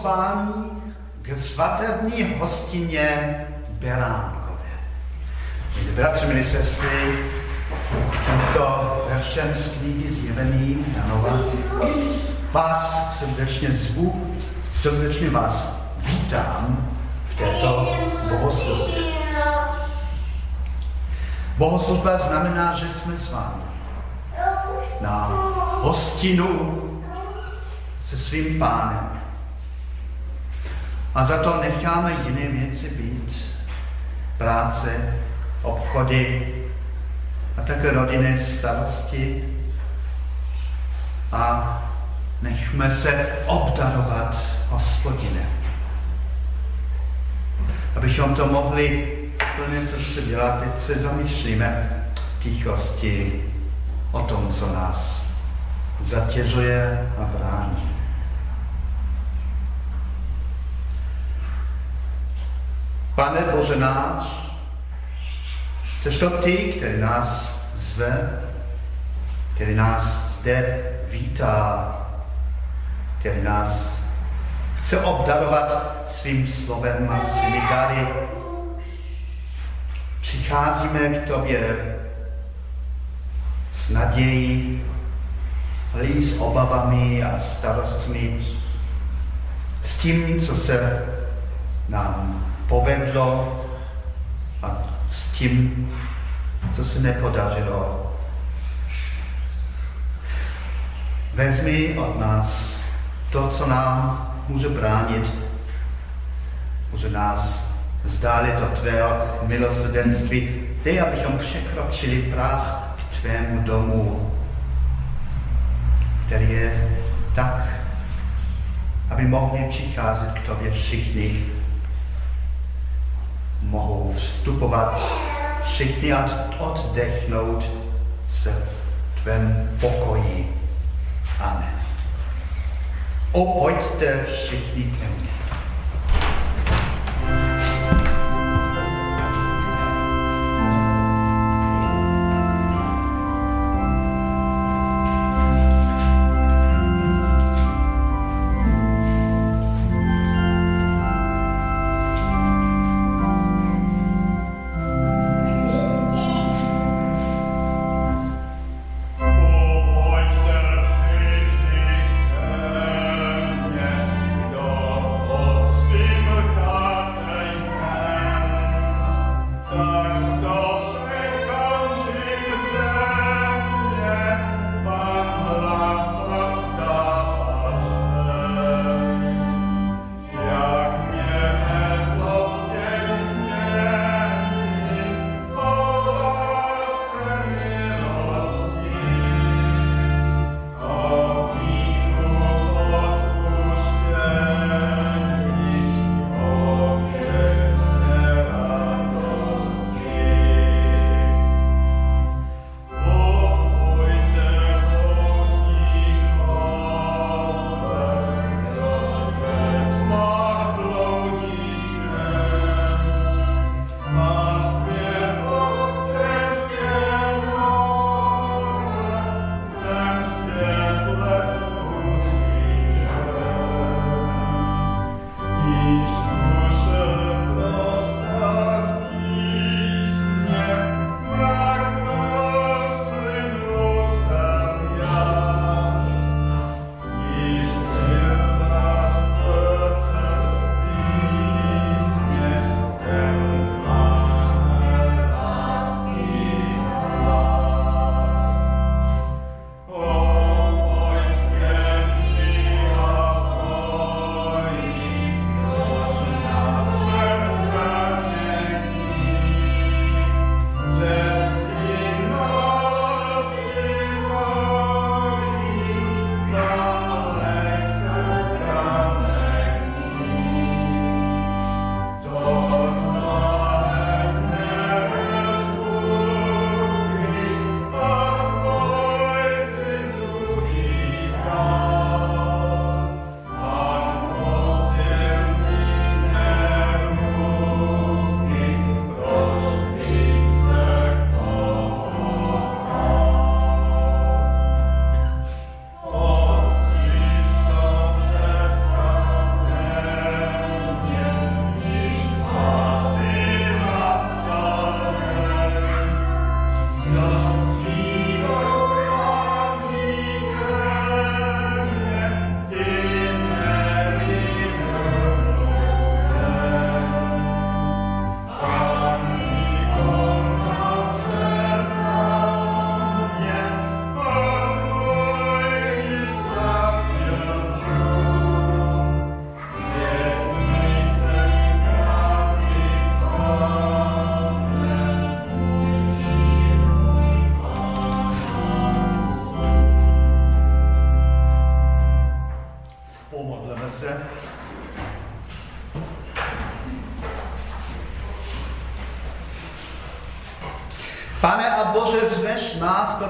Pozváni k svatební hostině Beránkové. Milí bratři, milí sestry, tímto veršem z knihy Zjevení Janova vás srdečně zvu, srdečně vás vítám v této bohoslužbě. Bohoslužba znamená, že jsme s vámi na hostinu se svým pánem. A za to necháme jiné věci být. Práce, obchody a také rodinné starosti. A nechme se obdarovat hospodinem. Abychom to mohli z plné srdce dělat, teď se zamýšlíme v tichosti o tom, co nás zatěžuje a brání. Pane Bože náš, jsi to ty, který nás zve, který nás zde vítá, který nás chce obdarovat svým slovem a svými dary. Přicházíme k tobě s nadějí, ale i s obavami a starostmi, s tím, co se nám povedlo a s tím, co se nepodařilo. Vezmi od nás to, co nám může bránit, může nás zdálit od tvého milosrdenství. Dej, abychom překročili práh k tvému domu, který je tak, aby mohli přicházet k tobě všichni, mohou vstupovat všichni a oddechnout se v tvém pokoji. Amen. O, pojďte všichni ke mně.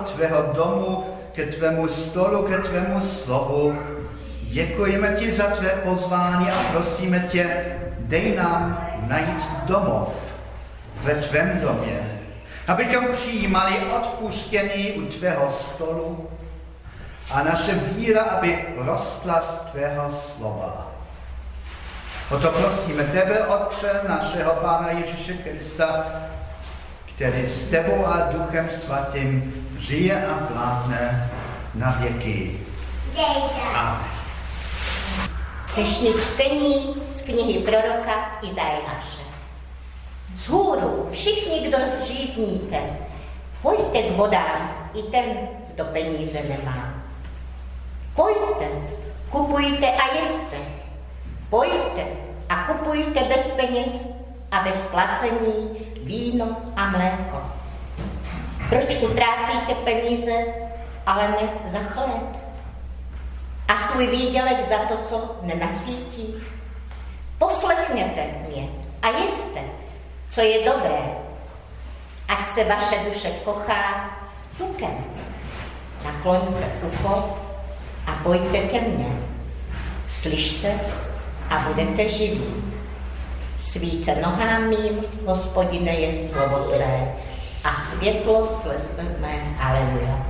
Tvého domu, ke tvému stolu, ke tvému slovu. Děkujeme ti za tvé pozvání a prosíme tě, dej nám najít domov ve tvém domě, abychom přijímali odpuštění u tvého stolu a naše víra, aby rostla z tvého slova. O to prosíme tebe, Otče, našeho Pána Ježíše Krista, který s tebou a Duchem Svatým žije a vládne na věky. Amen. Dnešní čtení z knihy proroka Izajáše. Z hůru všichni, kdo žízníte, pojďte k vodám, i ten, kdo peníze nemá. Pojďte, kupujte a jeste. Pojďte a kupujte bez peněz a bez placení víno a mléko. Proč utrácíte peníze, ale ne za chléb? A svůj výdělek za to, co nenasítí? Poslechněte mě a jeste, co je dobré, ať se vaše duše kochá tukem. Nakloňte ucho a pojďte ke mně. Slyšte a budete živí. Svíce nohám mým, hospodine, je slovo tvé a světlo slez mé. Aleluja.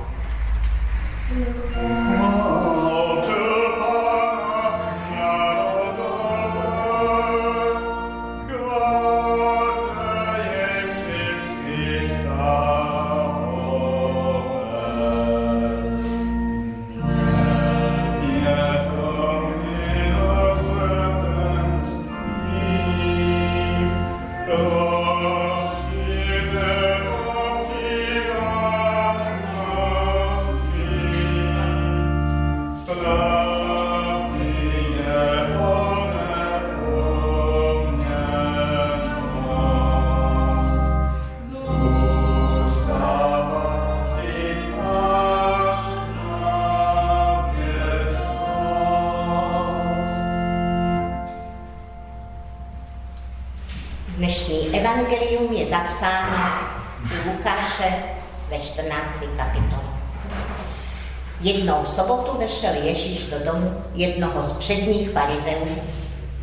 Jednou v sobotu vešel Ježíš do domu jednoho z předních farizeů,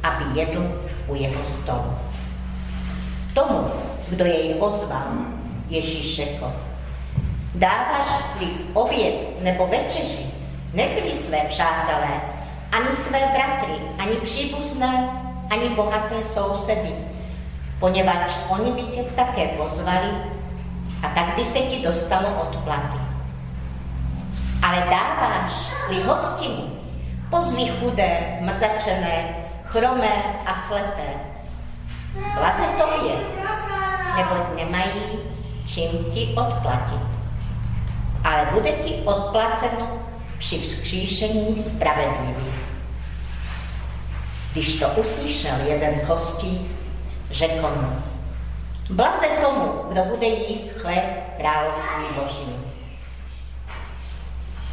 aby jedl u jeho stolu. Tomu, kdo jej pozval, Ježíš řekl, dáváš-li oběd nebo večeři, nezví své přátelé, ani své bratry, ani příbuzné, ani bohaté sousedy, poněvadž oni by tě také pozvali a tak by se ti dostalo odplaty ale dáváš-li hostinu, pozví chudé, zmrzačené, chromé a slepé. Blaze je, neboť nemají čím ti odplatit. Ale bude ti odplaceno při vzkříšení spravedlivý. Když to uslyšel jeden z hostí, řekl mu, blaze tomu, kdo bude jíst chléb království Boží.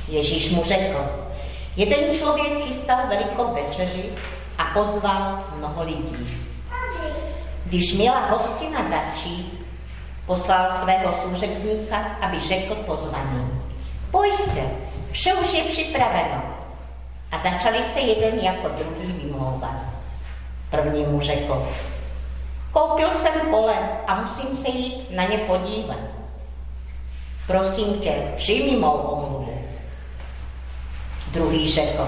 Ježíš mu řekl, jeden člověk chystal velikou večeři a pozval mnoho lidí. Když měla hostina začít, poslal svého služebníka, aby řekl pozvaní. Pojďte, vše už je připraveno. A začali se jeden jako druhý vymlouvat. První mu řekl, koupil jsem pole a musím se jít na ně podívat. Prosím tě, přijmi mou omluvu. Druhý řekl,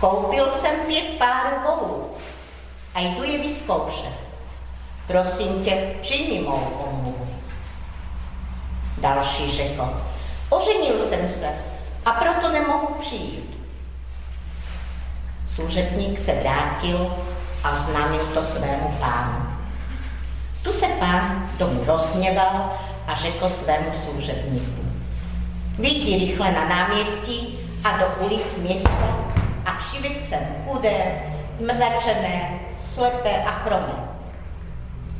koupil jsem pět párů volů a jdu je vyzkoušet. Prosím tě, přijmi mou omluvu. Další řekl, oženil jsem se a proto nemohu přijít. Služebník se vrátil a oznámil to svému pánu. Tu se pán tomu rozhněval a řekl svému služebníku. Vyjdi rychle na náměstí a do ulic města a přived sem chudé, zmrzačené, slepé a chromé.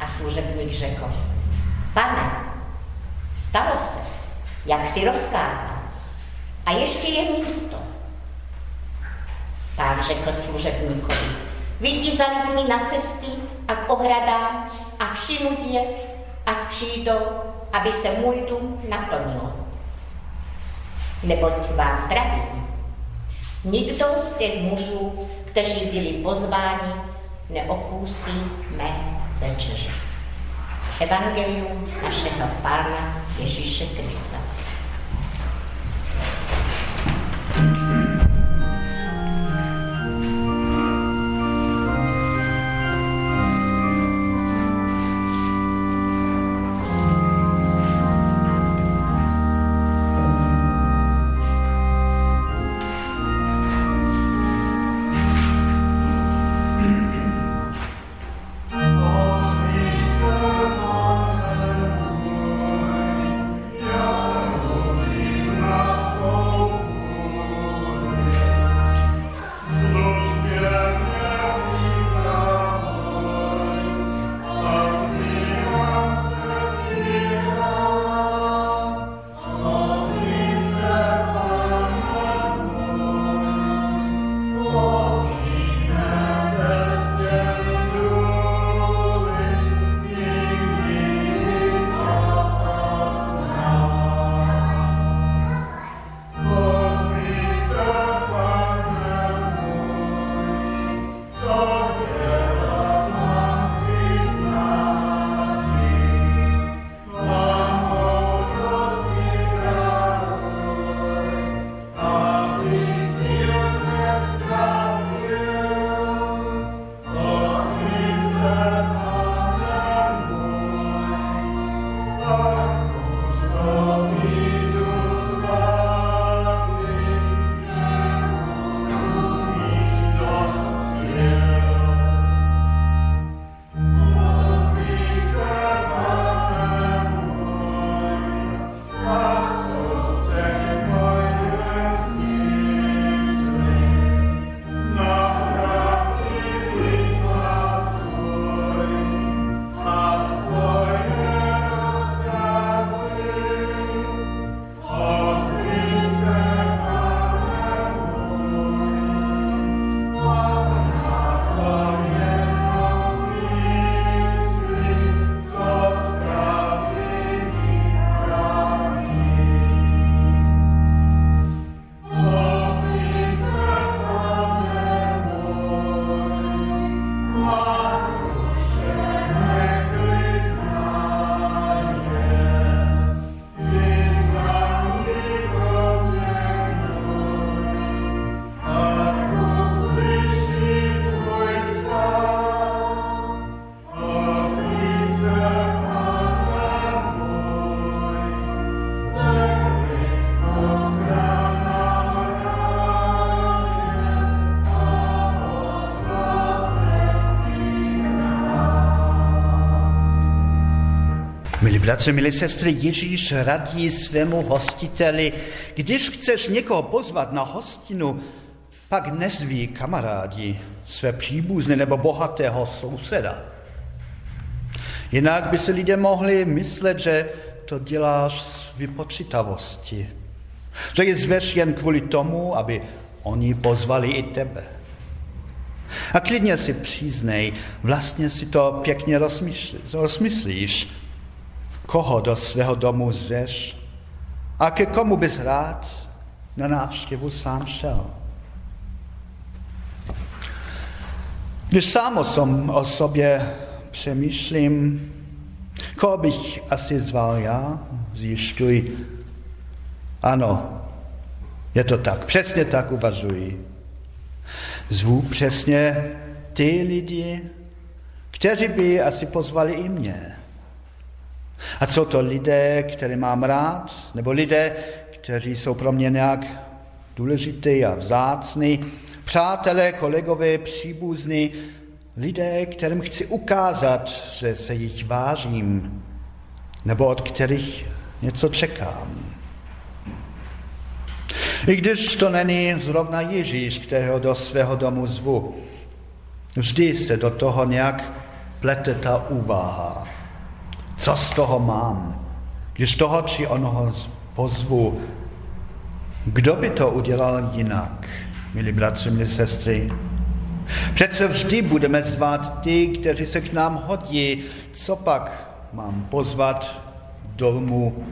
A služebník řekl, pane, stalo se, jak si rozkázal, a ještě je místo. Pán řekl služebníkovi, vyjdi za lidmi na cesty a k ohradám a přinut je, ať přijdou, aby se můj dům naplnil. Neboť vám pravím, nikdo z těch mužů, kteří byli pozváni, neokusí mé večeře. Evangelium našeho Pána Ježíše Krista. Bratře, milí sestry, Ježíš radí svému hostiteli, když chceš někoho pozvat na hostinu, pak nezví kamarádi, své příbuzny nebo bohatého souseda. Jinak by se lidé mohli myslet, že to děláš z vypočítavosti. Že je zveš jen kvůli tomu, aby oni pozvali i tebe. A klidně si přiznej, vlastně si to pěkně rozmyslíš, koho do svého domu zveš a ke komu bys rád na návštěvu sám šel. Když sám o, sobě přemýšlím, koho bych asi zval já, zjišťuji, ano, je to tak, přesně tak uvažuji. Zvu přesně ty lidi, kteří by asi pozvali i mě. A co to lidé, které mám rád, nebo lidé, kteří jsou pro mě nějak důležitý a vzácný, přátelé, kolegové, příbuzní, lidé, kterým chci ukázat, že se jich vážím, nebo od kterých něco čekám. I když to není zrovna Ježíš, kterého do svého domu zvu, vždy se do toho nějak plete ta úvaha. Co z toho mám? Když toho či onoho pozvu, kdo by to udělal jinak? milí bratři, milí sestry. Přece vždy budeme zvát ty, kteří se k nám hodí. Co pak mám pozvat domů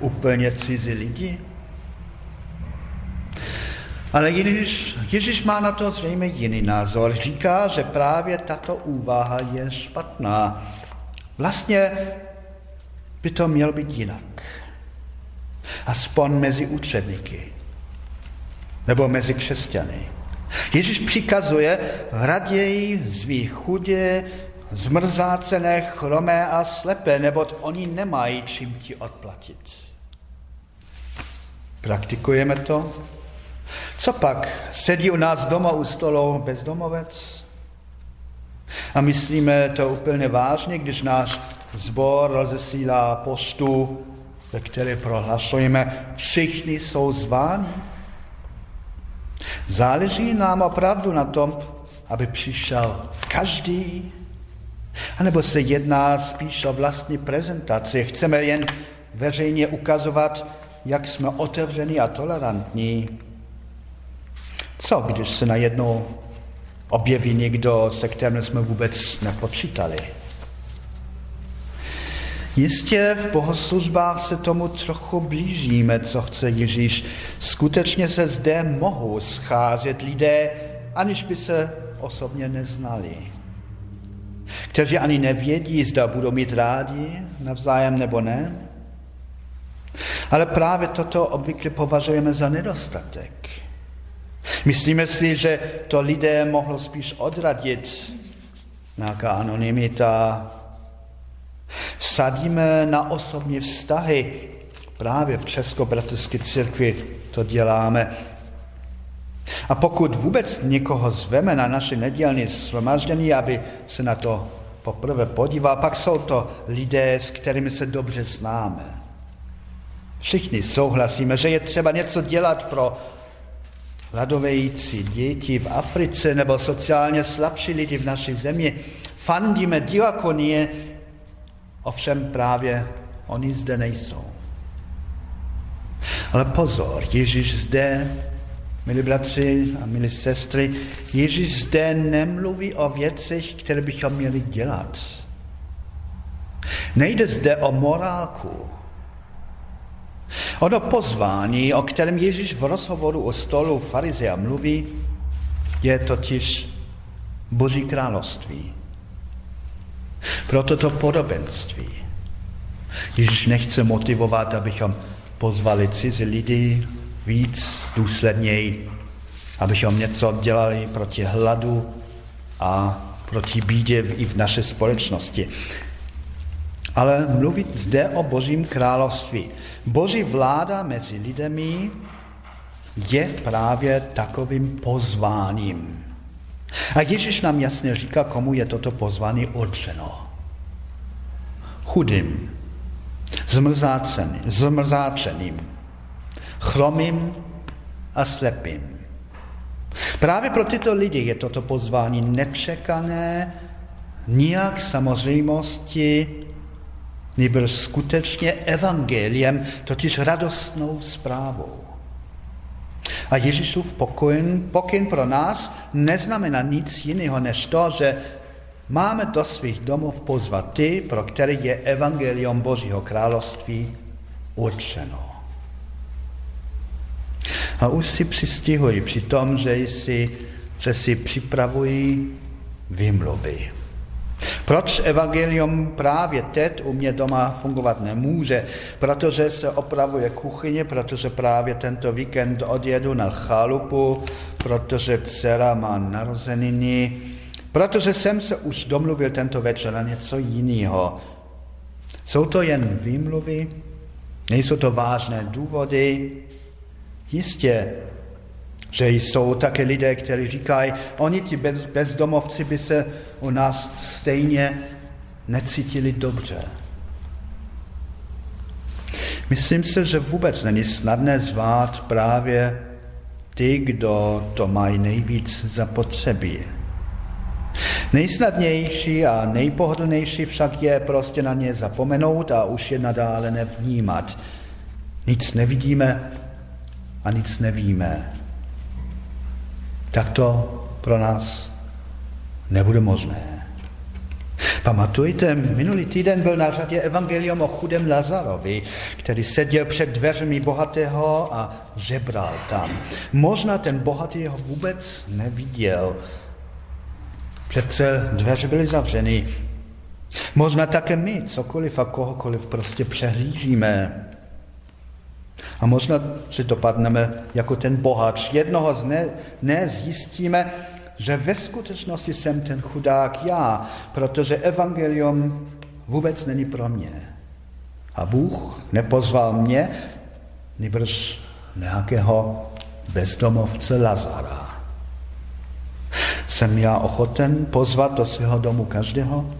úplně cizí lidi? Ale Ježíš, Ježíš má na to zřejmě jiný názor. Říká, že právě tato úvaha je špatná. Vlastně by to měl být jinak. Aspoň mezi učedníky. Nebo mezi křesťany. Ježíš přikazuje raději zví chudě, zmrzácené, chromé a slepé, neboť oni nemají čím ti odplatit. Praktikujeme to? Co pak? Sedí u nás doma u stolu bezdomovec? A myslíme to úplně vážně, když náš zbor rozesílá poštu, ve které prohlasujeme, všichni jsou zváni? Záleží nám opravdu na tom, aby přišel každý? A nebo se jedná spíš o vlastní prezentaci? Chceme jen veřejně ukazovat, jak jsme otevření a tolerantní? Co, když se najednou objeví někdo, se kterým jsme vůbec nepočítali? Jistě v bohoslužbách se tomu trochu blížíme, co chce Ježíš. Skutečně se zde mohou scházet lidé, aniž by se osobně neznali. Kteří ani nevědí, zda budou mít rádi navzájem nebo ne. Ale právě toto obvykle považujeme za nedostatek. Myslíme si, že to lidé mohlo spíš odradit, nějaká anonymita, Vsadíme na osobní vztahy. Právě v Českobratrské církvi to děláme. A pokud vůbec někoho zveme na naše nedělní shromaždění, aby se na to poprvé podíval, pak jsou to lidé, s kterými se dobře známe. Všichni souhlasíme, že je třeba něco dělat pro hladovející děti v Africe nebo sociálně slabší lidi v naší zemi. Fandíme diakonie Ovšem právě oni zde nejsou. Ale pozor, Ježíš zde, milí bratři a milí sestry, Ježíš zde nemluví o věcech, které bychom měli dělat. Nejde zde o morálku. Ono pozvání, o kterém Ježíš v rozhovoru o stolu farizea mluví, je totiž Boží království. Proto to podobenství. Ježíš nechce motivovat, abychom pozvali cizí lidi víc důsledněji, abychom něco dělali proti hladu a proti bídě i v naší společnosti. Ale mluvit zde o Božím království. Boží vláda mezi lidmi je právě takovým pozváním. A Ježíš nám jasně říká, komu je toto pozvání určeno. Chudým, zmrzáčeným, chromým a slepým. Právě pro tyto lidi je toto pozvání nečekané, nijak samozřejmosti, nebyl skutečně evangeliem, totiž radostnou zprávou. A Ježíšův pokyn, pokyn pro nás neznamená nic jiného, než to, že máme do svých domov pozvat ty, pro které je evangelium Božího království určeno. A už si přistihují při tom, že si, že si připravují vymluvy. Proč evangelium právě teď u mě doma fungovat nemůže? Protože se opravuje kuchyně, protože právě tento víkend odjedu na chalupu, protože dcera má narozeniny, protože jsem se už domluvil tento večer na něco jiného. Jsou to jen výmluvy? Nejsou to vážné důvody? Jistě, že jsou také lidé, kteří říkají, oni ti bezdomovci by se u nás stejně necítili dobře. Myslím si, že vůbec není snadné zvát právě ty, kdo to mají nejvíc zapotřebí. Nejsnadnější a nejpohodlnější však je prostě na ně zapomenout a už je nadále nevnímat. Nic nevidíme a nic nevíme. Tak to pro nás nebude možné. Pamatujte, minulý týden byl na řadě evangelium o chudém Lazarovi, který seděl před dveřmi bohatého a žebral tam. Možná ten bohatý ho vůbec neviděl. Přece dveře byly zavřeny. Možná také my cokoliv a kohokoliv prostě přehlížíme. A možná, že dopadneme jako ten bohač. Jednoho z ne, ne zjistíme, že ve skutečnosti jsem ten chudák já, protože evangelium vůbec není pro mě. A Bůh nepozval mě, nebrž nějakého bezdomovce Lazara. Jsem já ochoten pozvat do svého domu každého?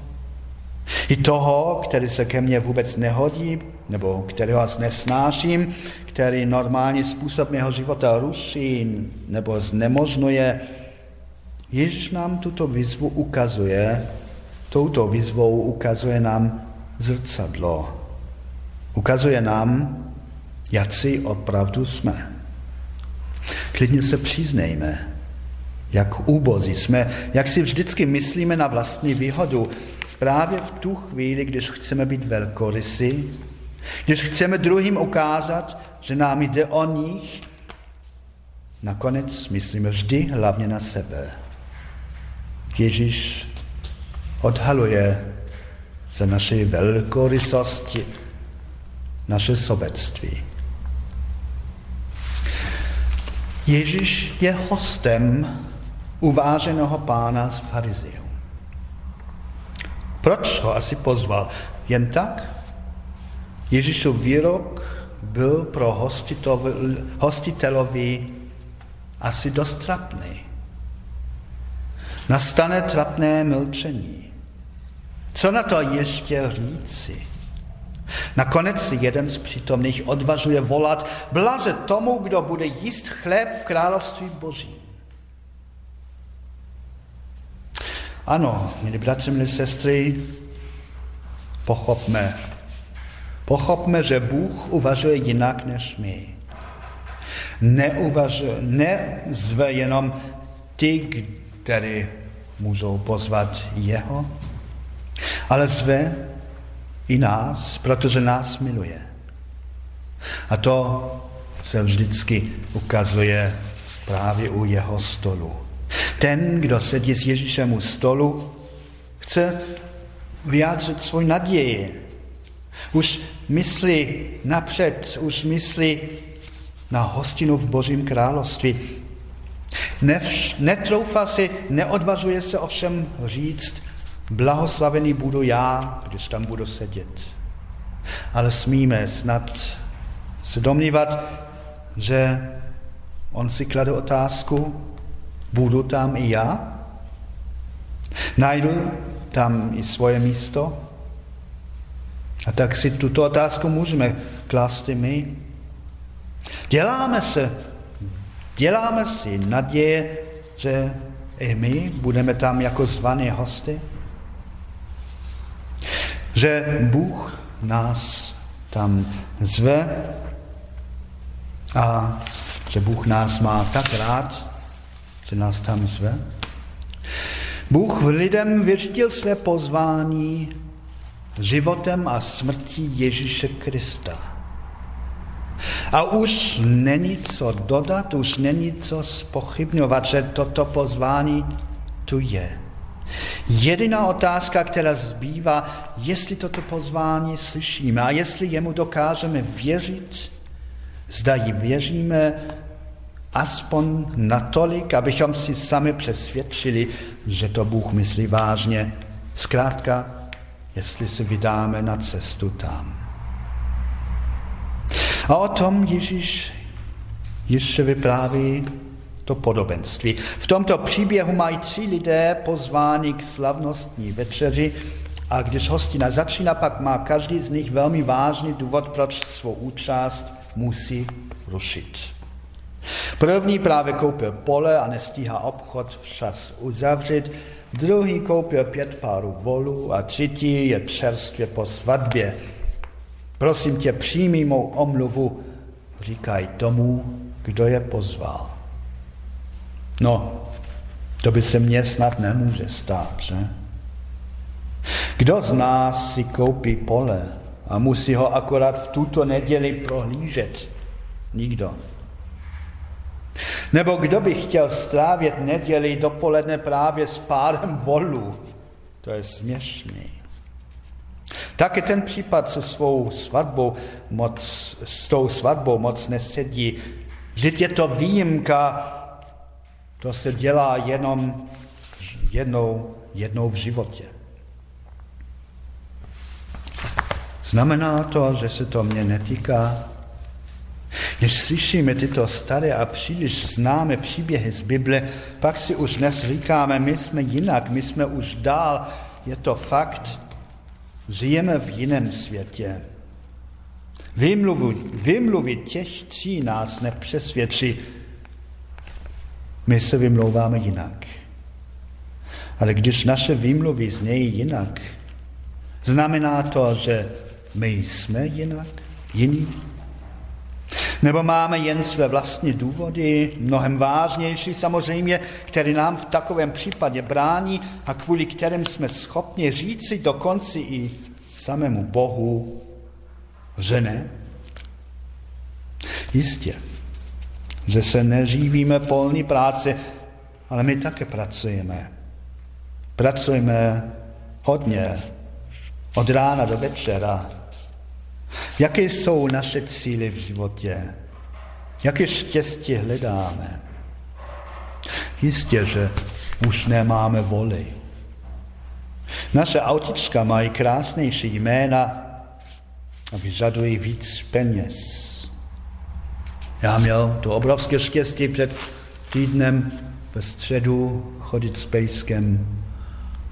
I toho, který se ke mně vůbec nehodí, nebo kterého nesnáším, který normální způsob mého života ruší nebo znemožňuje, Ježíš nám tuto výzvu ukazuje, touto výzvou ukazuje nám zrcadlo. Ukazuje nám, si opravdu jsme. Klidně se přiznejme, jak úbozí jsme, jak si vždycky myslíme na vlastní výhodu. Právě v tu chvíli, když chceme být velkorysy, když chceme druhým ukázat, že nám jde o nich, nakonec myslíme vždy hlavně na sebe. Ježíš odhaluje za naše velkorysosti, naše sobectví. Ježíš je hostem uváženého pána z farizeů. Proč ho asi pozval? Jen tak? Ježíšův výrok byl pro hostitelovi asi dost trapný. Nastane trapné mlčení. Co na to ještě říci? Nakonec si jeden z přítomných odvažuje volat blaze tomu, kdo bude jíst chléb v království božím. Ano, milí bratři, milí sestry, pochopme. Pochopme, že Bůh uvažuje jinak než my. Neuvažuje, nezve jenom ty, které můžou pozvat jeho, ale zve i nás, protože nás miluje. A to se vždycky ukazuje právě u jeho stolu. Ten, kdo sedí s Ježíšem u stolu, chce vyjádřit svůj naději. Už myslí napřed, už myslí na hostinu v Božím království. Nevš, netroufá si, neodvažuje se ovšem říct, blahoslavený budu já, když tam budu sedět. Ale smíme snad se domnívat, že on si klade otázku, budu tam i já? Najdu tam i svoje místo? A tak si tuto otázku můžeme klást i my. Děláme se Děláme si naděje, že i my budeme tam jako zvaní hosty? Že Bůh nás tam zve a že Bůh nás má tak rád, že nás tam zve? Bůh lidem vyřtil své pozvání životem a smrtí Ježíše Krista. A už není co dodat, už není co spochybňovat, že toto pozvání tu je. Jediná otázka, která zbývá, jestli toto pozvání slyšíme a jestli jemu dokážeme věřit, zda ji věříme aspoň natolik, abychom si sami přesvědčili, že to Bůh myslí vážně. Zkrátka, jestli se vydáme na cestu tam. A o tom Ježíš ještě vypráví to podobenství. V tomto příběhu mají tři lidé pozváni k slavnostní večeři a když hostina začíná, pak má každý z nich velmi vážný důvod, proč svou účast musí rušit. První právě koupil pole a nestíhá obchod včas uzavřít, druhý koupil pět párů volů a třetí je čerstvě po svatbě. Prosím tě, přijmi mou omluvu, říkají tomu, kdo je pozval. No, To by se mně snad nemůže stát, že? Kdo z nás si koupí pole a musí ho akorát v tuto neděli prohlížet? Nikdo. Nebo kdo by chtěl strávit neděli dopoledne právě s párem volů? To je směšný. Taky ten případ se svou svatbou moc, s tou svatbou moc nesedí. Vždyť je to výjimka, to se dělá jenom jednou, jednou v životě. Znamená to, že se to mě netýká? Když slyšíme tyto staré a příliš známé příběhy z Bible, pak si už dnes říkáme, my jsme jinak, my jsme už dál. Je to fakt, žijeme v jiném světě. Vymluvy, vymluvy těch tří nás nepřesvědčí. My se vymlouváme jinak. Ale když naše výmluvy znějí jinak, znamená to, že my jsme jinak, jiní. Nebo máme jen své vlastní důvody, mnohem vážnější samozřejmě, které nám v takovém případě brání a kvůli kterým jsme schopni říci dokonce i samému Bohu, že ne? Jistě, že se neživíme polní práce, ale my také pracujeme. Pracujeme hodně, od rána do večera. Jaké jsou naše cíly v životě? Jaké štěstí hledáme? Jistě, že už nemáme voli. Naše autička mají krásnější jména a vyžadují víc peněz. Já měl to obrovské štěstí před týdnem ve středu chodit s pejskem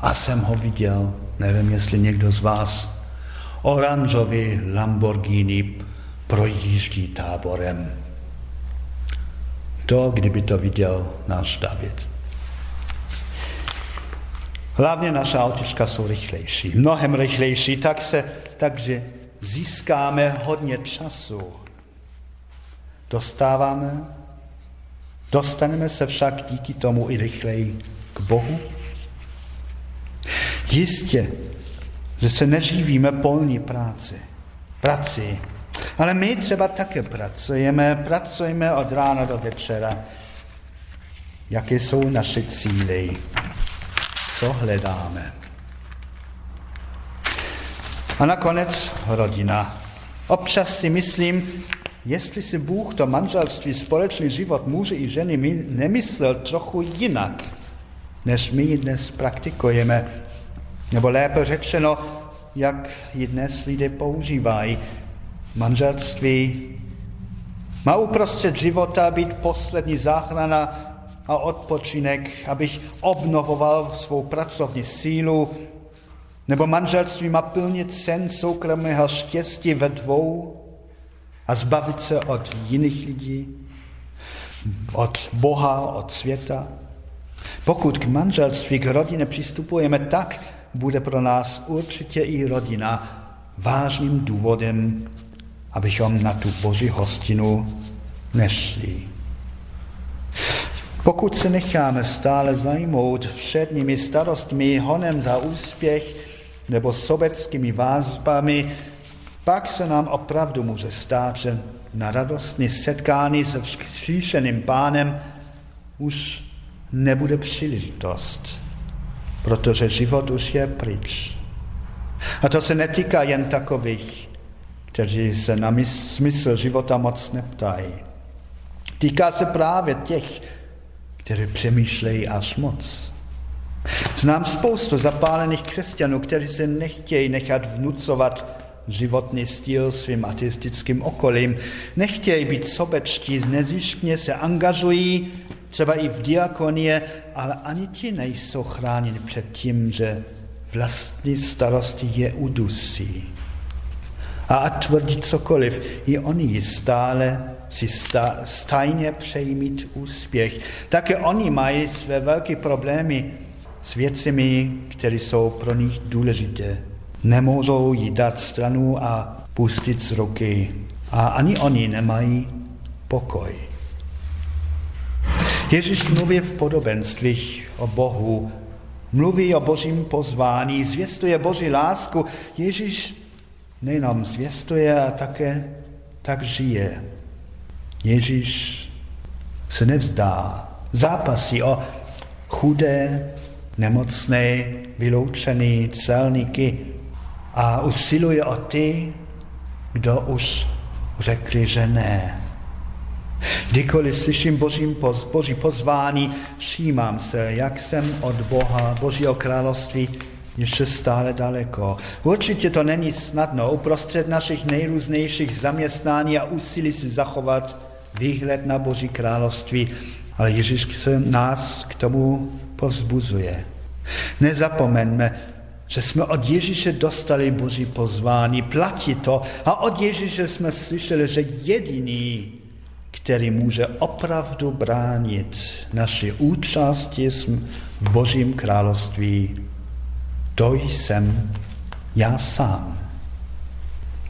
a jsem ho viděl, nevím, jestli někdo z vás, oranžový Lamborghini projíždí táborem. To, kdyby to viděl náš David. Hlavně naše autička jsou rychlejší, mnohem rychlejší, tak se, takže získáme hodně času. Dostáváme, dostaneme se však díky tomu i rychleji k Bohu. Jistě, že se neživíme polní práci, prací, ale my třeba také pracujeme, pracujeme od rána do večera. Jaké jsou naše cíly? Co hledáme? A nakonec rodina. Občas si myslím, jestli si Bůh to manželství, společný život muže i ženy nemyslel trochu jinak, než my dnes praktikujeme. Nebo lépe řečeno, jak ji dnes lidé používají. Manželství má uprostřed života být poslední záchrana a odpočinek, abych obnovoval svou pracovní sílu, nebo manželství má plnit sen soukromého štěstí ve dvou a zbavit se od jiných lidí, od Boha, od světa. Pokud k manželství, k rodině přistupujeme tak, bude pro nás určitě i rodina vážným důvodem, abychom na tu boží hostinu nešli. Pokud se necháme stále zajmout všedními starostmi, honem za úspěch nebo sobeckými vázbami, pak se nám opravdu může stát, že na radostní setkání se vzkříšeným pánem už nebude příležitost protože život už je pryč. A to se netýká jen takových, kteří se na smysl života moc neptají. Týká se právě těch, kteří přemýšlejí až moc. Znám spoustu zapálených křesťanů, kteří se nechtějí nechat vnucovat životní styl svým ateistickým okolím. Nechtějí být sobečtí, nezištně se angažují třeba i v diakonie, ale ani ti nejsou chráněni před tím, že vlastní starosti je udusí. A ať tvrdí cokoliv, i oni stále si sta, stajně přejí mít úspěch. Také oni mají své velké problémy s věcmi, které jsou pro nich důležité. Nemůžou jí dát stranu a pustit z ruky. A ani oni nemají pokoj. Ježíš mluví v podobenstvích o Bohu, mluví o božím pozvání, zvěstuje boží lásku. Ježíš nejenom zvěstuje, a také tak žije. Ježíš se nevzdá, zápasí o chudé, nemocné, vyloučené celníky a usiluje o ty, kdo už řekli, že ne. Kdykoliv slyším boží, poz, boží pozvání, všímám se, jak jsem od Boha, Božího království ještě stále daleko. Určitě to není snadno uprostřed našich nejrůznějších zaměstnání a úsilí si zachovat výhled na Boží království, ale Ježíš se nás k tomu pozbuzuje. Nezapomeňme, že jsme od Ježíše dostali Boží pozvání, platí to a od Ježíše jsme slyšeli, že jediný, který může opravdu bránit naši účasti v Božím království, to jsem já sám.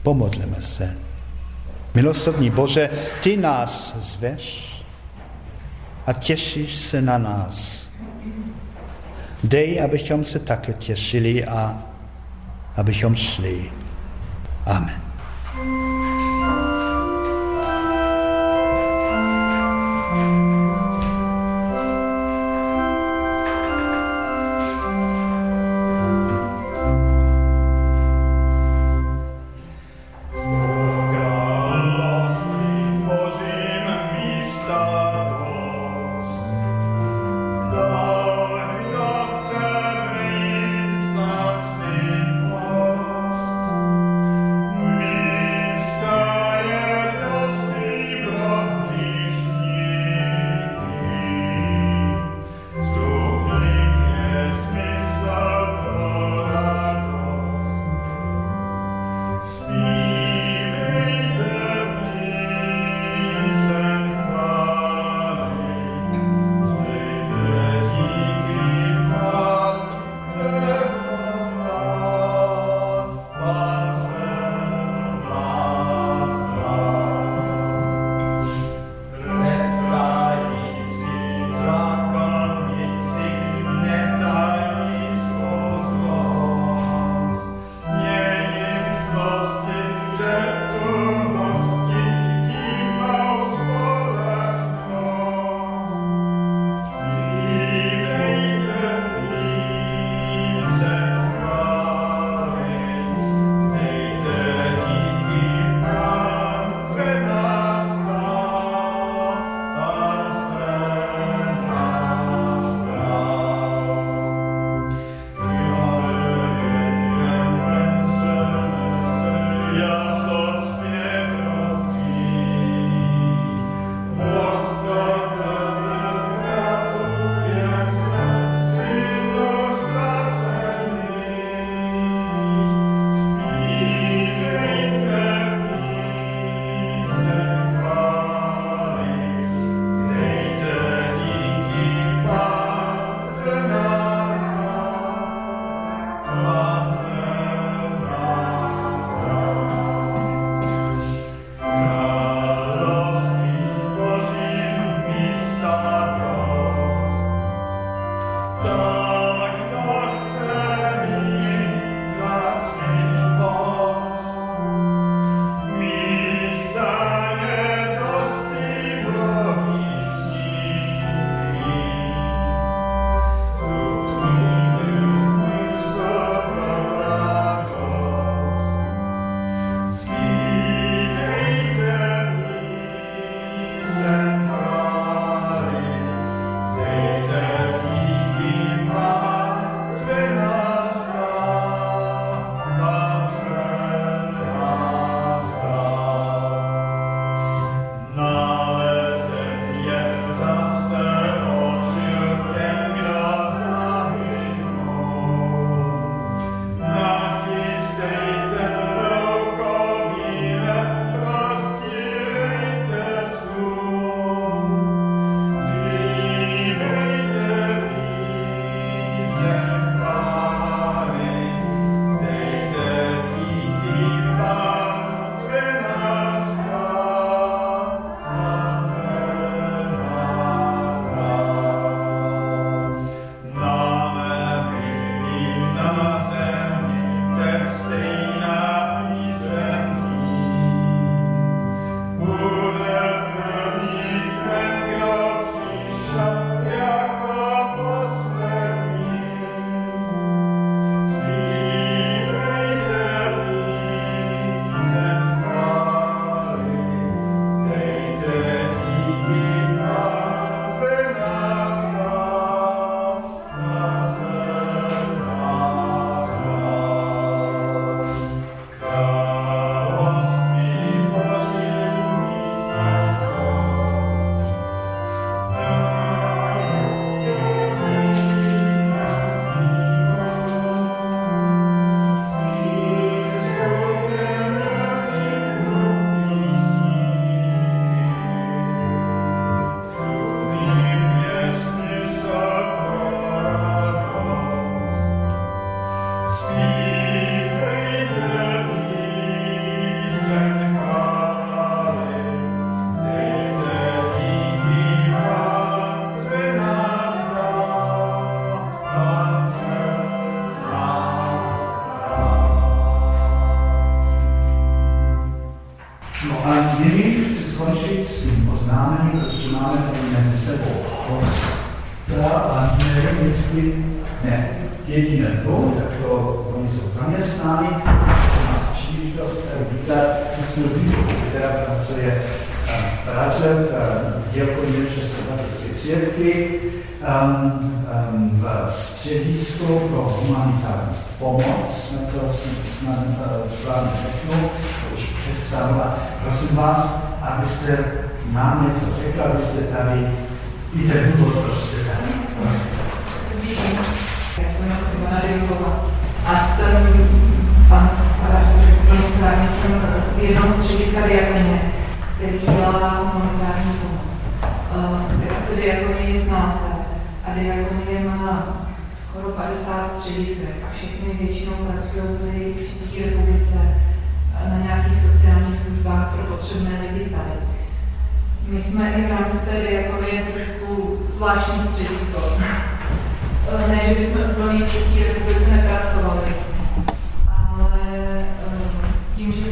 Pomodleme se. Milosrdný Bože, ty nás zveš a těšíš se na nás. Dej, abychom se také těšili a abychom šli. Amen.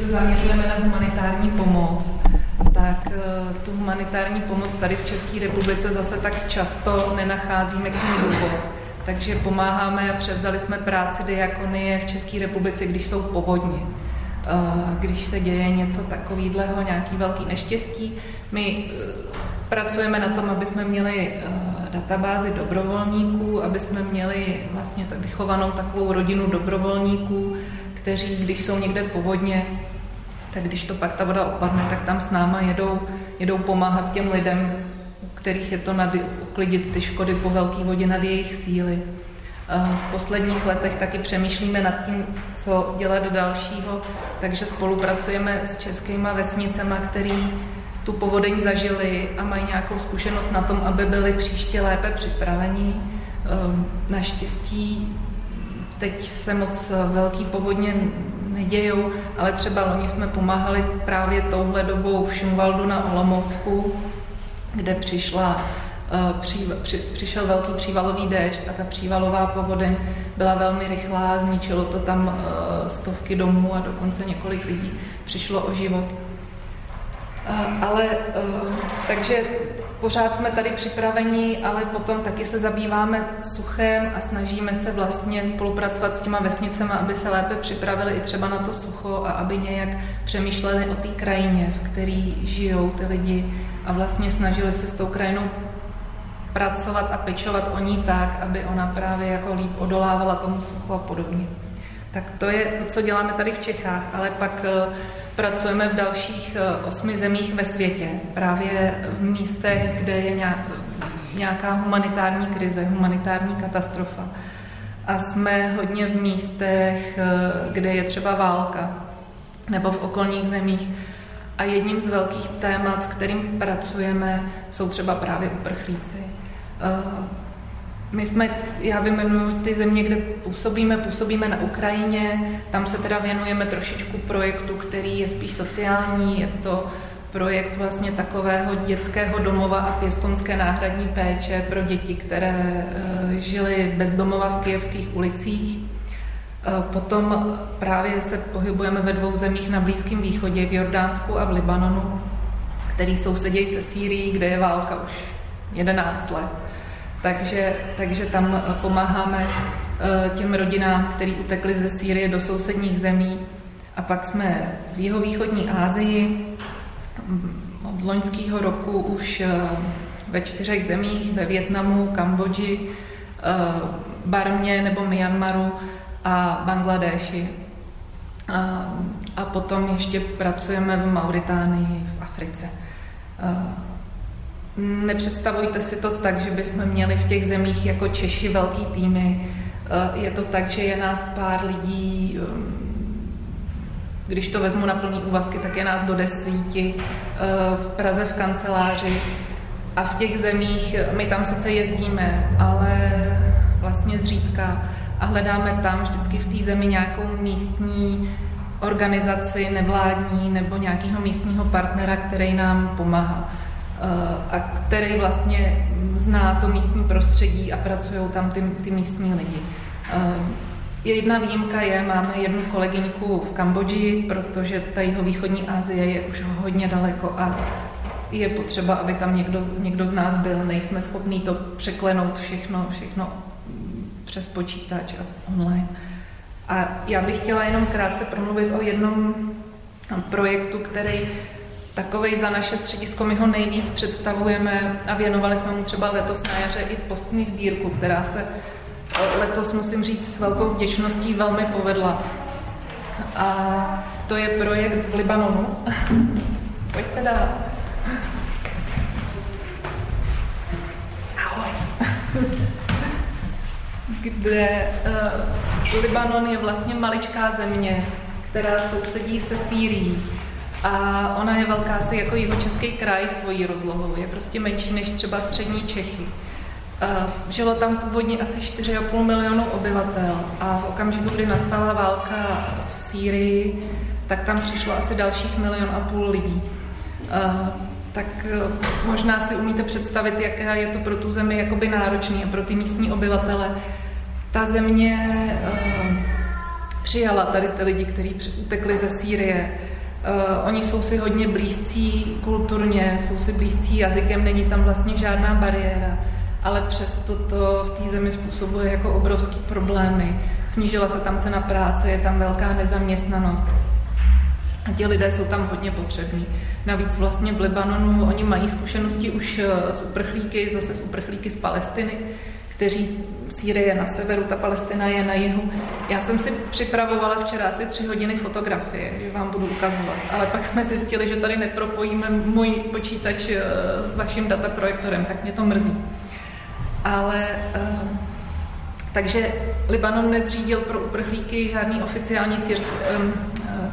Se zaměřujeme na humanitární pomoc, tak tu humanitární pomoc tady v České republice zase tak často nenacházíme k ní. Takže pomáháme a převzali jsme práci diakonie v České republice, když jsou povodně. Když se děje něco takového, nějaký velký neštěstí, my pracujeme na tom, aby jsme měli databázi dobrovolníků, aby jsme měli vlastně vychovanou takovou rodinu dobrovolníků, kteří, když jsou někde povodně, tak když to pak ta voda opadne, tak tam s náma jedou, jedou pomáhat těm lidem, kterých je to nad, uklidit ty škody po velké vodě nad jejich síly. V posledních letech taky přemýšlíme nad tím, co dělat dalšího, takže spolupracujeme s českýma vesnicema, který tu povodeň zažili a mají nějakou zkušenost na tom, aby byli příště lépe připraveni. Ehm, naštěstí teď se moc velký povodně nedějou, ale třeba loni jsme pomáhali právě touhle dobou v Šumvaldu na Olomoucku, kde přišla eh, při, při, přišel velký přívalový déšť a ta přívalová povodeň byla velmi rychlá, zničilo to tam eh, stovky domů a dokonce několik lidí přišlo o život. Ale takže pořád jsme tady připraveni, ale potom taky se zabýváme suchem a snažíme se vlastně spolupracovat s těma vesnicemi, aby se lépe připravili i třeba na to sucho a aby nějak přemýšleli o té krajině, v které žijou ty lidi a vlastně snažili se s tou krajinou pracovat a pečovat o ní tak, aby ona právě jako líp odolávala tomu suchu a podobně. Tak to je to, co děláme tady v Čechách, ale pak Pracujeme v dalších eh, osmi zemích ve světě, právě v místech, kde je nějaká humanitární krize, humanitární katastrofa. A jsme hodně v místech, eh, kde je třeba válka, nebo v okolních zemích. A jedním z velkých témat, s kterým pracujeme, jsou třeba právě uprchlíci. Eh, my jsme, já vymenuji ty země, kde působíme, působíme na Ukrajině, tam se teda věnujeme trošičku projektu, který je spíš sociální, je to projekt vlastně takového dětského domova a pěstonské náhradní péče pro děti, které uh, žily bezdomova v kijevských ulicích. Uh, potom právě se pohybujeme ve dvou zemích na Blízkém východě, v Jordánsku a v Libanonu, který sousedí se Sýrií, kde je válka už 11 let takže, takže tam eh, pomáháme eh, těm rodinám, který utekli ze Sýrie do sousedních zemí. A pak jsme v jihovýchodní Ázii mm, od loňského roku už eh, ve čtyřech zemích, ve Větnamu, Kambodži, Barmě nebo Myanmaru a Bangladeši. A, a potom ještě pracujeme v Mauritánii, v Africe. Nepředstavujte si to tak, že bychom měli v těch zemích jako Češi velký týmy. Eh, je to tak, že je nás pár lidí, eh, když to vezmu na plný úvazky, tak je nás do desíti eh, v Praze v kanceláři. A v těch zemích, my tam sice jezdíme, ale vlastně zřídka a hledáme tam vždycky v té zemi nějakou místní organizaci, nevládní nebo nějakého místního partnera, který nám pomáhá. Eh, a který vlastně zná to místní prostředí a pracují tam ty, ty místní lidi. Eh, jedna výjimka je, máme jednu kolegyňku v Kambodži, protože ta jeho východní Asie je už hodně daleko a je potřeba, aby tam někdo, někdo z nás byl. Nejsme schopní to překlenout všechno, všechno přes počítač a online. A já bych chtěla jenom krátce promluvit o jednom projektu, který takovej za naše středisko, my ho nejvíc představujeme a věnovali jsme mu třeba letos na jaře i postní sbírku, která se letos, musím říct, s velkou vděčností velmi povedla. A to je projekt v Libanonu. Pojďte dál. Ahoj. Kde uh, Libanon je vlastně maličká země, která sousedí se Sýrií. A ona je velká asi jako jeho český kraj svojí rozlohou. Je prostě menší než třeba střední Čechy. Žilo tam původně asi 4,5 milionu obyvatel a v okamžiku, kdy nastala válka v Sýrii, tak tam přišlo asi dalších milion a půl lidí. Tak uh, možná si umíte představit, jaká je to pro tu zemi jakoby náročný a pro ty místní obyvatele. Ta země uh, přijala tady ty lidi, kteří utekli ze Sýrie. Uh, oni jsou si hodně blízcí kulturně, jsou si blízcí jazykem, není tam vlastně žádná bariéra ale přesto to v té zemi způsobuje jako obrovský problémy. Snížila se tam cena práce, je tam velká nezaměstnanost. A ti lidé jsou tam hodně potřební. Navíc vlastně v Libanonu oni mají zkušenosti už eh, s uprchlíky, zase s uprchlíky z Palestiny, kteří Sýrie na severu, ta Palestina je na jihu. Já jsem si připravovala včera asi tři hodiny fotografie, že vám budu ukazovat, ale pak jsme zjistili, že tady nepropojíme můj počítač eh, s vaším dataprojektorem, tak mě to mrzí ale uh, takže Libanon nezřídil pro uprchlíky žádný oficiální syrský, um,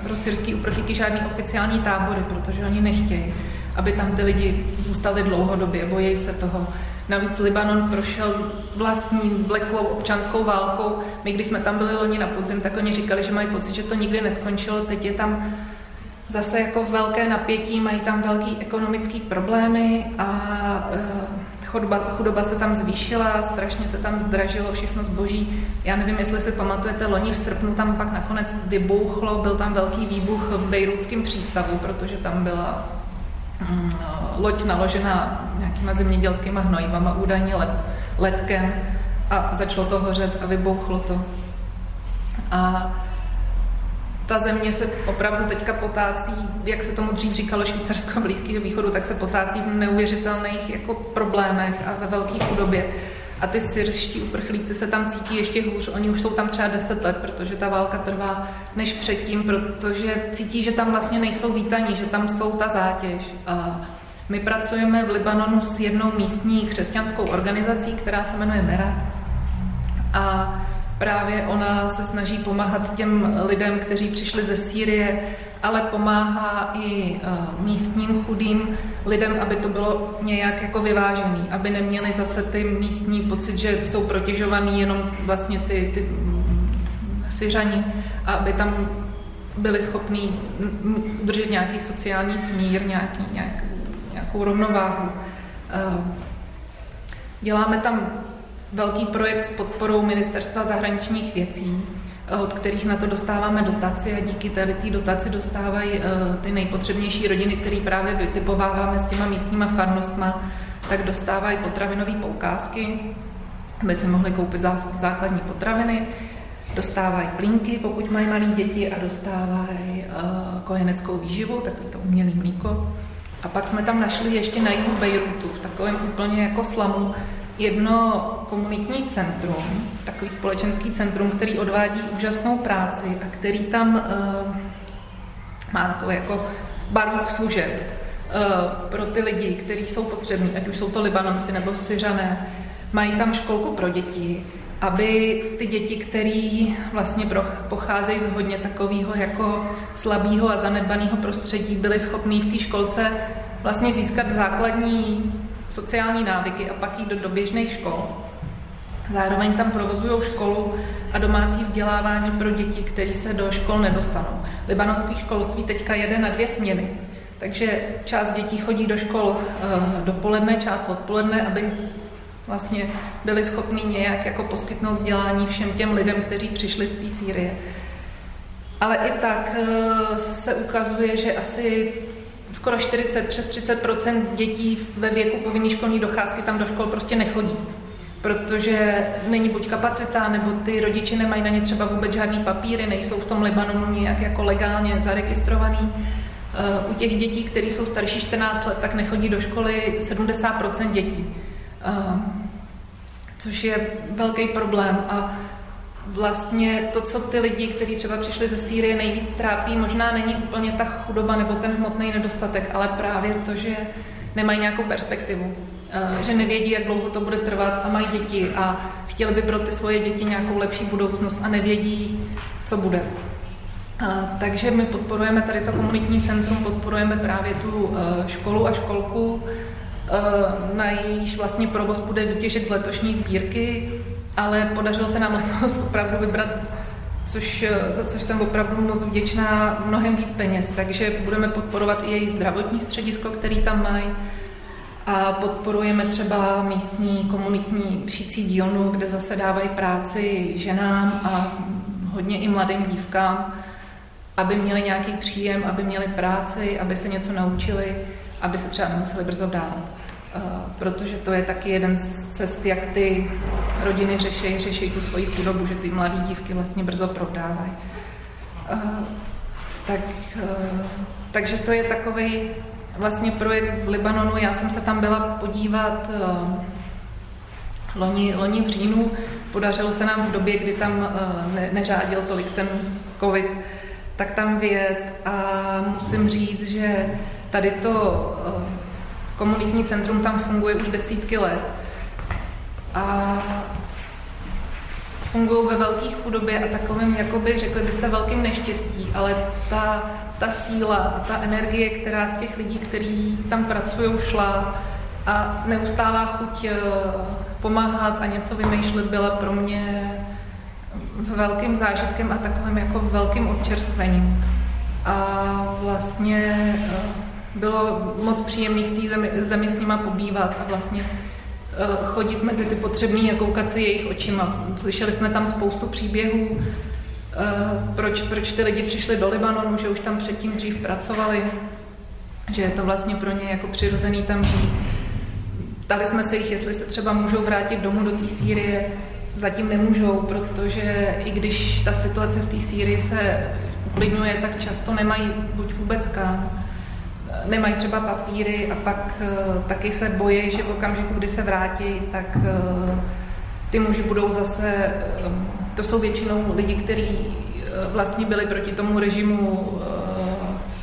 pro syrský uprchlíky žádný oficiální tábory, protože oni nechtějí, aby tam ty lidi zůstali dlouhodobě, bojí se toho. Navíc Libanon prošel vlastní vleklou občanskou válkou. My, když jsme tam byli loni na podzim, tak oni říkali, že mají pocit, že to nikdy neskončilo. Teď je tam zase jako velké napětí, mají tam velký ekonomický problémy a uh, chudoba, chudoba se tam zvýšila, strašně se tam zdražilo všechno zboží. Já nevím, jestli si pamatujete, loni v srpnu tam pak nakonec vybouchlo, byl tam velký výbuch v Bejrutském přístavu, protože tam byla loď naložena nějakýma zemědělskýma hnojivama, údajně let, letkem a začalo to hořet a vybouchlo to. A ta země se opravdu teďka potácí, jak se tomu dřív říkalo Švýcarsko a Blízkého východu, tak se potácí v neuvěřitelných jako problémech a ve velké chudobě. A ty syrští uprchlíci se tam cítí ještě hůř. Oni už jsou tam třeba 10 let, protože ta válka trvá než předtím, protože cítí, že tam vlastně nejsou vítaní, že tam jsou ta zátěž. A my pracujeme v Libanonu s jednou místní křesťanskou organizací, která se jmenuje Mera. A Právě ona se snaží pomáhat těm lidem, kteří přišli ze Sýrie, ale pomáhá i eh, místním chudým lidem, aby to bylo nějak jako vyvážený, aby neměli zase ty místní pocit, že jsou protěžovaný jenom vlastně ty, ty Syřani a aby tam byli schopní udržet nějaký sociální smír, nějaký, nějak, nějakou rovnováhu. Eh, děláme tam velký projekt s podporou Ministerstva zahraničních věcí, od kterých na to dostáváme dotaci a díky tady té dotaci dostávají eh, ty nejpotřebnější rodiny, které právě vytipováváme s těma místníma farnostma, tak dostávají potravinové poukázky, aby si mohli koupit základní potraviny, dostávají plínky, pokud mají malé děti a dostávají uh, kojeneckou výživu, takový to umělý mlíko. A pak jsme tam našli ještě na jihu Bejrutu, v takovém úplně jako slamu, jedno komunitní centrum, takový společenský centrum, který odvádí úžasnou práci a který tam uh, má takové jako balík služeb uh, pro ty lidi, kteří jsou potřební, ať už jsou to Libanonci nebo Syřané. Mají tam školku pro děti, aby ty děti, které vlastně pocházejí z hodně takového jako slabého a zanedbaného prostředí, byly schopné v té školce vlastně získat základní sociální návyky a pak jít do, do běžných škol. Zároveň tam provozují školu a domácí vzdělávání pro děti, které se do škol nedostanou. Libanonský školství teďka jede na dvě směny, takže část dětí chodí do škol uh, dopoledne, část odpoledne, aby vlastně byli schopni nějak jako poskytnout vzdělání všem těm lidem, kteří přišli z té Sýrie. Ale i tak uh, se ukazuje, že asi skoro 40, přes 30% dětí ve věku povinné školní docházky tam do škol prostě nechodí. Protože není buď kapacita, nebo ty rodiče nemají na ně třeba vůbec žádný papíry, nejsou v tom Libanonu nějak jako legálně zaregistrovaný. Eh, u těch dětí, které jsou starší 14 let, tak nechodí do školy 70% dětí. Eh, což je velký problém. A vlastně to, co ty lidi, kteří třeba přišli ze Sýrie, nejvíc trápí, možná není úplně ta chudoba nebo ten hmotný nedostatek, ale právě to, že nemají nějakou perspektivu, eh, že nevědí, jak dlouho to bude trvat a mají děti a chtěli by pro ty svoje děti nějakou lepší budoucnost a nevědí, co bude. A, takže my podporujeme tady to komunitní centrum, podporujeme právě tu eh, školu a školku, eh, na jejíž vlastně provoz bude výtěžek z letošní sbírky ale podařilo se nám letos opravdu vybrat, což, za což jsem opravdu moc vděčná, mnohem víc peněz. Takže budeme podporovat i její zdravotní středisko, který tam mají. A podporujeme třeba místní komunitní šící dílnu, kde zase dávají práci ženám a hodně i mladým dívkám, aby měli nějaký příjem, aby měli práci, aby se něco naučili, aby se třeba nemuseli brzo vdávat. Eh, protože to je taky jeden z cest, jak ty rodiny řeší, řeší tu svoji chudobu, že ty mladé dívky vlastně brzo prodávají. Eh, tak, eh, takže to je takový vlastně projekt v Libanonu. Já jsem se tam byla podívat loni, loni v říjnu. Podařilo se nám v době, kdy tam ne, neřádil tolik ten covid, tak tam vyjet a musím říct, že tady to Komunitní centrum tam funguje už desítky let a fungují ve velké chudobě a takovým, jakoby řekli byste, velkým neštěstí, ale ta, ta síla a ta energie, která z těch lidí, kteří tam pracují, šla a neustálá chuť eh, pomáhat a něco vymýšlet byla pro mě velkým zážitkem a takovým jako velkým občerstvením. A vlastně eh, bylo moc příjemné v té zemi, zemi s nima pobývat a vlastně uh, chodit mezi ty potřební a koukat si jejich očima. Slyšeli jsme tam spoustu příběhů, uh, proč, proč ty lidi přišli do Libanonu, že už tam předtím dřív pracovali, že je to vlastně pro ně jako přirozený tam žít. Ptali jsme se jich, jestli se třeba můžou vrátit domů do té Sýrie. Zatím nemůžou, protože i když ta situace v té Sýrii se uklidňuje, tak často nemají buď vůbec kam, nemají třeba papíry a pak uh, taky se bojí, že v okamžiku, kdy se vrátí, tak uh, ty muži budou zase, uh, to jsou většinou lidi, kteří vlastně byli proti tomu režimu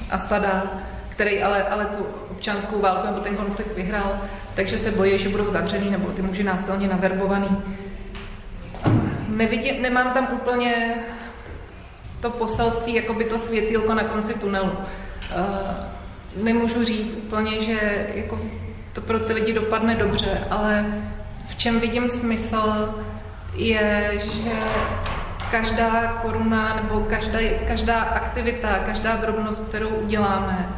Asada, který ale, ale tu občanskou válku nebo ten konflikt vyhrál, takže se bojí, že budou zavřený nebo ty muži násilně naverbovaný. Nevidím, nemám tam úplně to poselství, jako by to světýlko na konci tunelu. Nemůžu říct úplně, že jako to pro ty lidi dopadne dobře, ale v čem vidím smysl je, že každá koruna nebo každá, každá aktivita, každá drobnost, kterou uděláme,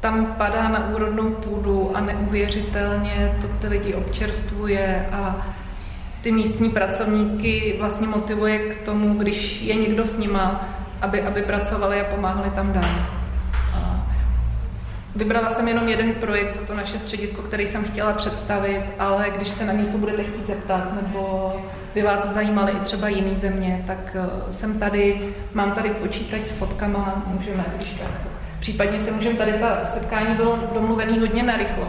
tam padá na úrodnou půdu a neuvěřitelně to ty lidi občerstvuje a ty místní pracovníky vlastně motivuje k tomu, když je někdo s nima, aby, aby pracovali a pomáhali tam dál. Vybrala jsem jenom jeden projekt za to naše středisko, který jsem chtěla představit, ale když se na něco budete chtít zeptat, nebo by vás zajímaly i třeba jiné země, tak eh, jsem tady, mám tady počítač s fotkama, můžeme, když tak. Případně se můžeme, tady ta setkání bylo domluvený hodně narychlo.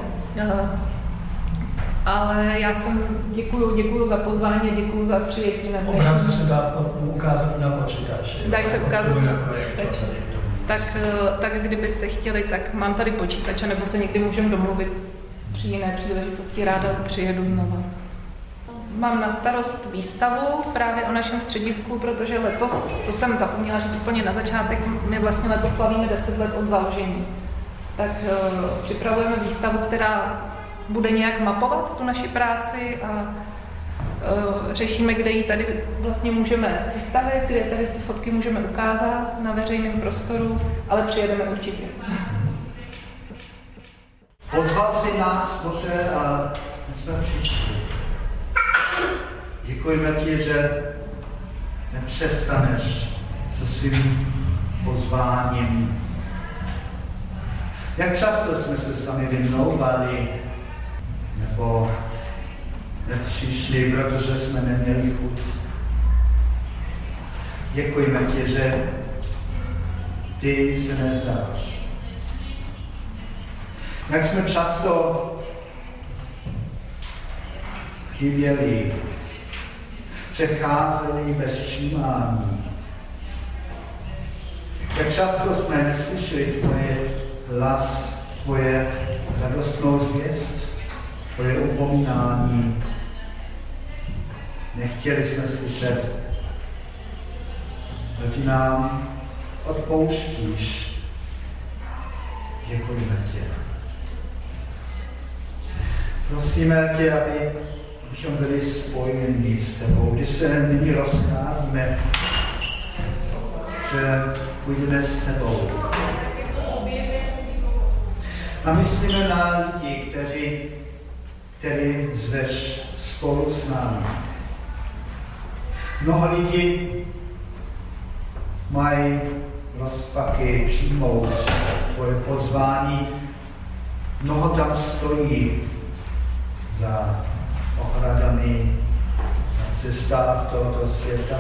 Ale já jsem děkuju, děkuju za pozvání, děkuju za přijetí na Obraz se dá ukázat na počítači. Dají se ukázat na počítači tak, eh, tak kdybyste chtěli, tak mám tady počítač, nebo se někdy můžeme domluvit při jiné příležitosti, ráda přijedu znova. Mám na starost výstavu právě o našem středisku, protože letos, to jsem zapomněla říct úplně na začátek, my vlastně letos slavíme 10 let od založení. Tak uh, připravujeme výstavu, která bude nějak mapovat tu naši práci a Eh, řešíme, kde ji tady vlastně můžeme vystavit, kde tady ty fotky můžeme ukázat na veřejném prostoru, ale přijedeme určitě. Pozval si nás poté a my jsme přišli. Děkujeme ti, že nepřestaneš se svým pozváním. Jak často jsme se sami vymlouvali, nebo nepřišli, protože jsme neměli chuť. Děkujeme ti, že ty se nezdáš. Jak jsme často chyběli, přecházeli bez všímání. Jak často jsme neslyšeli tvoje hlas, tvoje radostnou zvěst, tvoje upomínání. Nechtěli jsme slyšet, že ty nám odpouštíš. Děkujeme tě. Prosíme tě, aby abychom byli spojeni s tebou. Když se nyní rozcházíme, že půjdeme s tebou. A myslíme na lidi, kteří, který zveš spolu s námi. Mnoho lidí mají rozpaky přijmout tvoje pozvání. Mnoho tam stojí za ohradami na cestách tohoto světa.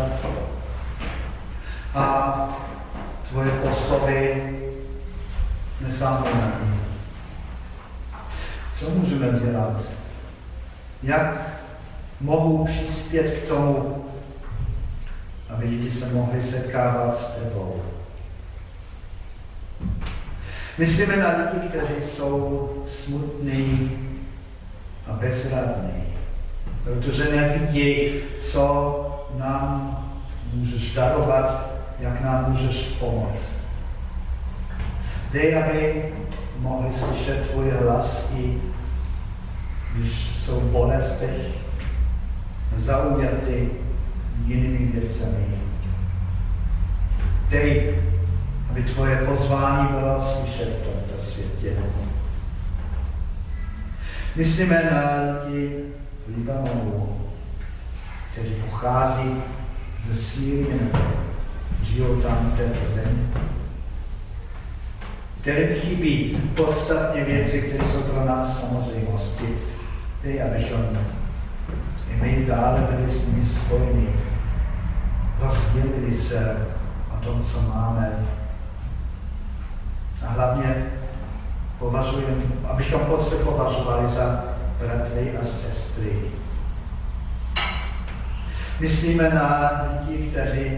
A tvoje poslovy nesáhnou na ní. Co můžeme dělat? Jak mohu přispět k tomu, aby lidi se mohli setkávat s tebou? Myslíme na lidi, kteří jsou smutní a bezradní, protože nevidí, co nám můžeš darovat, jak nám můžeš pomoct. Dej, aby mohli slyšet tvůj hlas i když jsou v bolestech, zaujaty jinými věcemi. Dej, aby tvoje pozvání bylo slyšet v tomto světě. Myslíme na lidi v Libanonu, kteří pochází ze Sýrie žijou tam v této zemi. Kterým chybí podstatně věci, které jsou pro nás samozřejmosti. Dej, abychom i my dále byli s nimi spojeni, rozdělili se o tom, co máme. A hlavně považujeme, abychom se považovali za bratry a sestry. Myslíme na lidi, kteří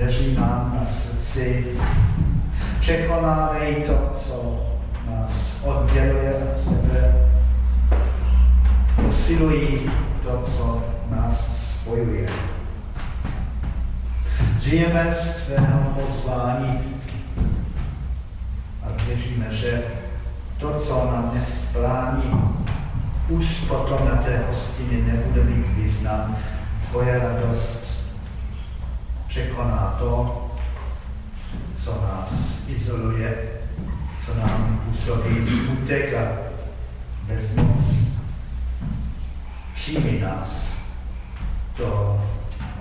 leží nám na srdci, překonávají to, co nás odděluje od sebe, posilují to, co nás spojuje. Žijeme z tvého pozvání a věříme, že to, co nám dnes plání, už potom na té hostině nebude mít význam. Tvoje radost překoná to, co nás izoluje, co nám působí smutek a bezmoc. Přijmi nás do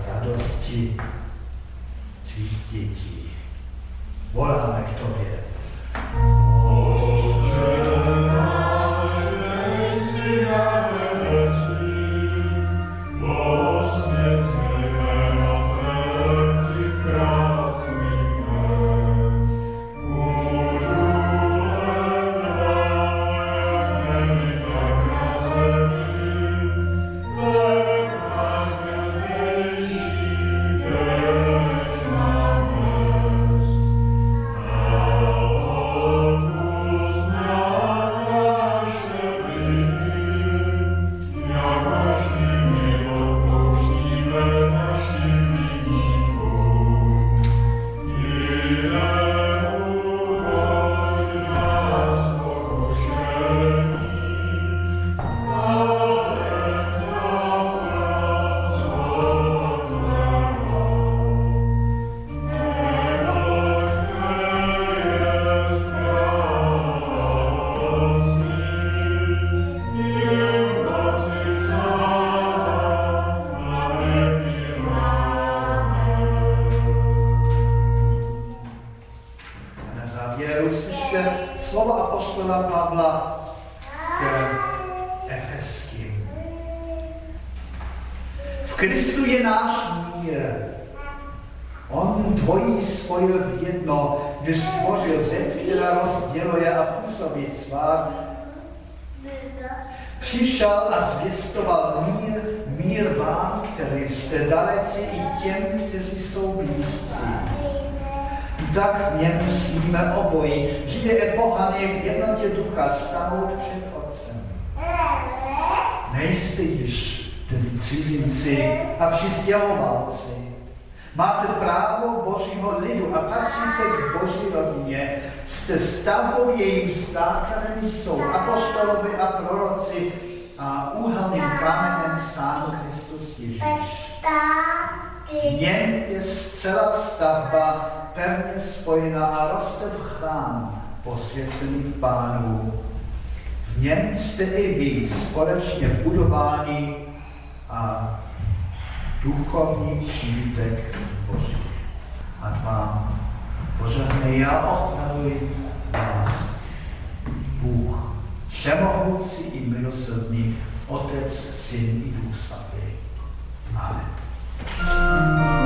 radosti tvých dětí. Voláme k tobě. Přistěhovalci, Máte právo Božího lidu a patříte k Boží rodině. Jste stavbou, jejím základem jsou apoštolovi a proroci a úhelným kamenem sám Kristus Ježíš. V něm je celá stavba pevně spojená a roste v chrám posvěcený v Pánu. V něm jste i vy společně budováni a duchovní přítek Boží. A vám požehnej, já ochranuji vás, Bůh, všemohoucí i milosrdný, Otec, Syn i Duch Svatý. Amen.